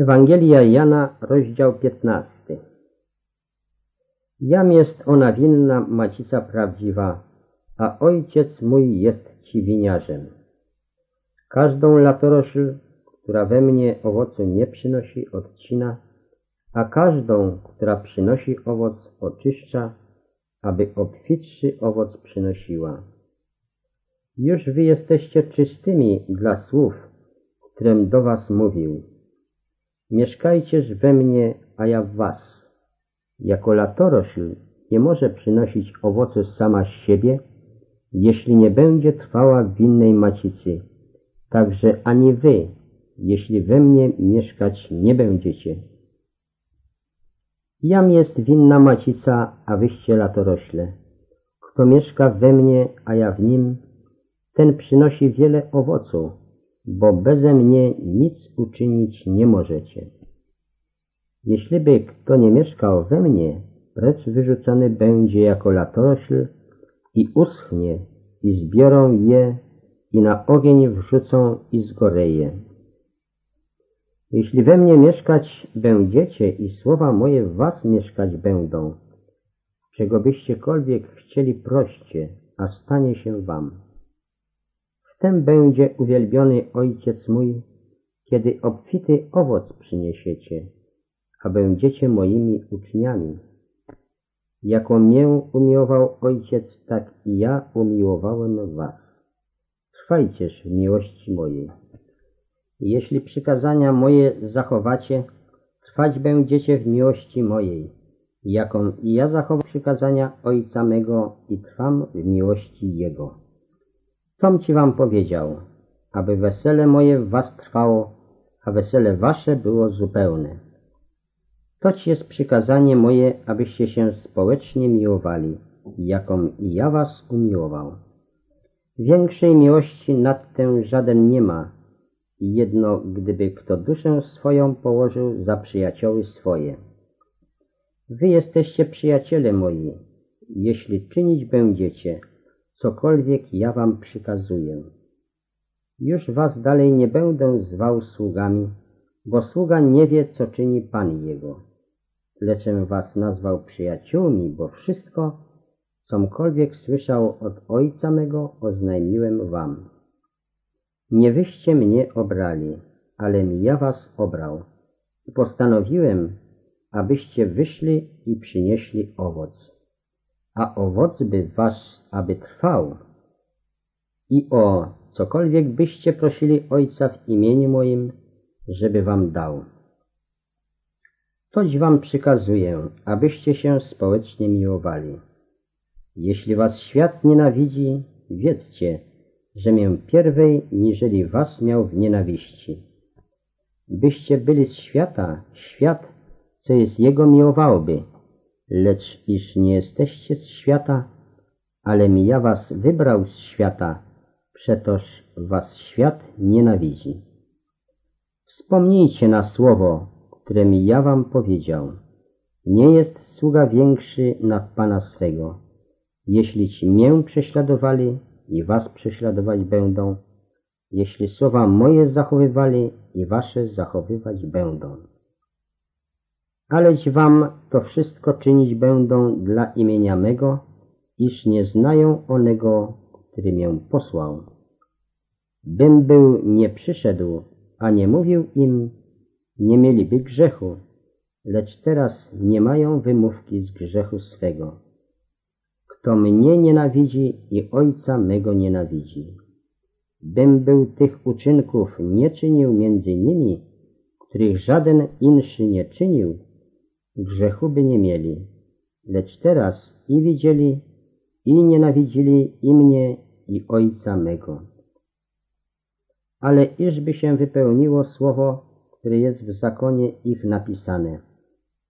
Ewangelia Jana, rozdział 15. Jam jest ona winna, macica prawdziwa, a ojciec mój jest ci winiarzem. Każdą latorośl, która we mnie owocu nie przynosi, odcina, a każdą, która przynosi owoc, oczyszcza, aby obfitszy owoc przynosiła. Już wy jesteście czystymi dla słów, którym do was mówił. Mieszkajcież we mnie, a ja w was. Jako latorośl nie może przynosić owocu sama z siebie, jeśli nie będzie trwała w winnej macicy. Także ani wy, jeśli we mnie mieszkać nie będziecie. Jam jest winna macica, a wyście latorośle. Kto mieszka we mnie, a ja w nim, ten przynosi wiele owocu, bo beze mnie nic uczynić nie możecie. Jeśliby kto nie mieszkał we mnie, precz wyrzucony będzie jako latorośl i uschnie, i zbiorą je i na ogień wrzucą i zgoreje. Jeśli we mnie mieszkać będziecie i słowa moje w was mieszkać będą, czego byściekolwiek chcieli proście, a stanie się wam. Wtem będzie uwielbiony Ojciec mój, kiedy obfity owoc przyniesiecie, a będziecie moimi uczniami. Jako mię umiłował Ojciec, tak i ja umiłowałem was. Trwajcież w miłości mojej. Jeśli przykazania moje zachowacie, trwać będziecie w miłości mojej, jaką i ja zachowam przykazania Ojca mego i trwam w miłości Jego. Tom ci wam powiedział, aby wesele moje w was trwało, a wesele wasze było zupełne. Toć jest przykazanie moje, abyście się społecznie miłowali, jaką i ja was umiłował. Większej miłości nad tę żaden nie ma, jedno gdyby kto duszę swoją położył za przyjacioły swoje. Wy jesteście przyjaciele moi, jeśli czynić będziecie, cokolwiek ja wam przykazuję. Już was dalej nie będę zwał sługami, bo sługa nie wie, co czyni Pan jego. Lecz was nazwał przyjaciółmi, bo wszystko, comkolwiek słyszał od Ojca mego, oznajmiłem wam. Nie wyście mnie obrali, ale mi ja was obrał. Postanowiłem, abyście wyszli i przynieśli owoc. A owoc by wasz, aby trwał. I o cokolwiek byście prosili Ojca w imieniu moim, żeby wam dał. Toć wam przykazuję, abyście się społecznie miłowali. Jeśli was świat nienawidzi, wiedzcie, że mię pierwej, niżeli was miał w nienawiści. Byście byli z świata, świat, co jest jego miłowałby, lecz iż nie jesteście z świata, ale mi ja was wybrał z świata, przetoż was świat nienawidzi. Wspomnijcie na słowo, które mi ja wam powiedział. Nie jest sługa większy nad Pana swego. Jeśli ci mię prześladowali, i was prześladować będą, jeśli słowa moje zachowywali i wasze zachowywać będą. Aleś wam to wszystko czynić będą dla imienia mego, iż nie znają onego, który mię posłał. Bym był nie przyszedł, a nie mówił im, nie mieliby grzechu, lecz teraz nie mają wymówki z grzechu swego. Kto mnie nienawidzi i Ojca mego nienawidzi. Bym był tych uczynków nie czynił między nimi, których żaden inszy nie czynił, grzechu by nie mieli. Lecz teraz i widzieli, i nienawidzili i mnie, i Ojca mego. Ale iżby się wypełniło słowo, które jest w zakonie ich napisane,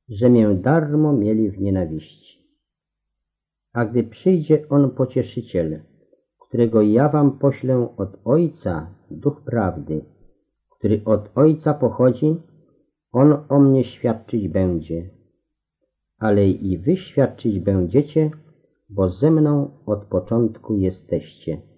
że mię darmo mieli w nienawiści. A gdy przyjdzie On pocieszyciel, którego ja wam poślę od Ojca, Duch Prawdy, który od Ojca pochodzi, On o mnie świadczyć będzie. Ale i wy świadczyć będziecie, bo ze mną od początku jesteście.